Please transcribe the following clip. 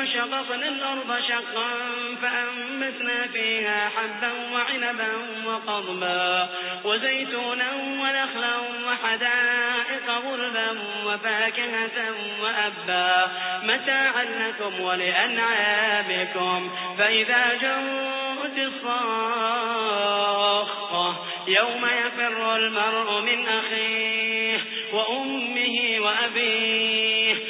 ثم شققنا الأرض شقا فأنبتنا فيها حبا وعنبا وقضبا وزيتونا ونخلا وحدائق غربا وفاكهة وأبا متاعا لكم ولأنعامكم فإذا جاءت الصاخة يوم يفر المرء من أخيه وأمه وأبيه